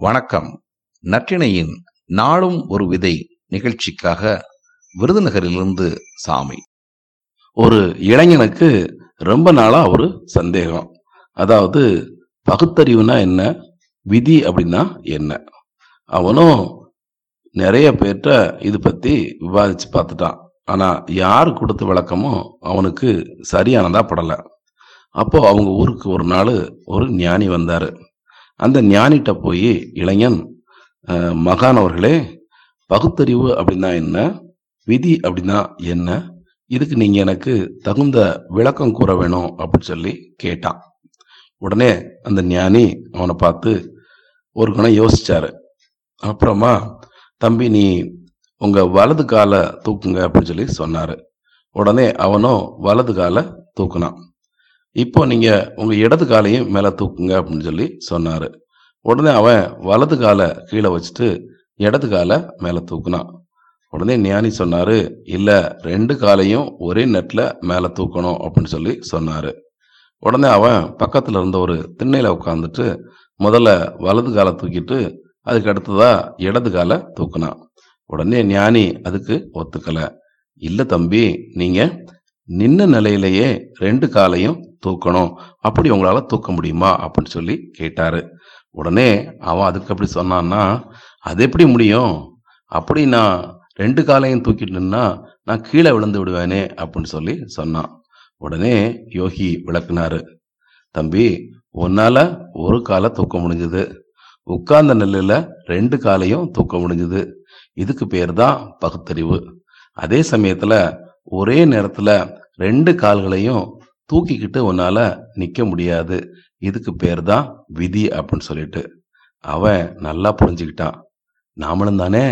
வணக்கம். நற்றிணையின் நாளும் ஒரு விதை நிகழ்ச்சிக்காக விருதுநகரிலிருந்து சாமி. ஒரு இளைஞனுக்கு ரொம்ப நாளா ஒரு சந்தேகம். அதாவது பகுத்தறிவுனா என்ன? விதி அப்படின்னா என்ன? அவனும் நிறைய பேர்கிட்ட இது பத்தி விவாதிச்சு பார்த்துட்டான். ஆனா யார் கொடுத்த விளக்கமும் அவனுக்கு சரியானதா படல. அப்போ அவங்க ஊருக்கு ஒரு நாள் ஒரு ஞானி வந்தாரு. அந்த ஞானிட்ட போய் இளைஞன் மகானவர்களே மகான் அவர்களே பகுத்தறிவு அப்படின்னா என்ன? விதி அப்படின்னா என்ன? இதுக்கு நீங்கள் எனக்கு தகுந்த விளக்கம் கூற வேணும் அப்படின்னு சொல்லி கேட்டான். உடனே அந்த ஞானி அவனை பார்த்து ஒரு கணம் யோசிச்சாரு. அப்புறமா தம்பி நீ உங்கள் வலது காலை தூக்குங்க அப்படின்னு சொல்லி சொன்னார். உடனே அவனும் வலது காலை தூக்குனான். இப்போ நீங்கள் உங்கள் இடது காலையும் மேலே தூக்குங்க அப்படின்னு சொல்லி சொன்னார். உடனே அவன் வலது காலை கீழே வச்சுட்டு இடது காலை மேலே தூக்குனான். உடனே ஞானி சொன்னார் இல்லை ரெண்டு காலையும் ஒரே நெட்டில் மேலே தூக்கணும் அப்படின்னு சொல்லி சொன்னார். உடனே அவன் பக்கத்தில் இருந்த ஒரு திண்ணையில் உட்காந்துட்டு முதல்ல வலது காலை தூக்கிட்டு அதுக்கு அடுத்ததா இடது காலை தூக்குனான். உடனே ஞானி அதுக்கு ஒத்துக்கலை. இல்லை தம்பி நீங்கள் நின்ன நிலையிலேயே ரெண்டு காலையும் தூக்கணும். அப்படி உங்களால் தூக்க முடியுமா? அப்படின்னு சொல்லி கேட்டார். உடனே அவன் அதுக்கு அப்படி சொன்னான்னா அது எப்படி முடியும்? அப்படி நான் ரெண்டு காலையும் தூக்கிட்டு நான் கீழே விழுந்து விடுவேனே அப்படின்னு சொல்லி சொன்னான். உடனே யோகி விளக்குனாரு தம்பி உன்னால ஒரு காலை தூக்க முடிஞ்சுது. உட்கார்ந்த நெல்லில் ரெண்டு காலையும் தூக்க முடிஞ்சுது. இதுக்கு பேர் தான் பகுத்தறிவு. அதே சமயத்தில் ஒரே நேரத்தில் ரெண்டு கால்களையும் தூக்கிக்கிட்டு உன்னால் நிற்க முடியாது. இதுக்கு பேர் தான் விதி அப்படின்னு சொல்லிட்டு. அவன் நல்லா புரிஞ்சுக்கிட்டான். நாமளும் தானே?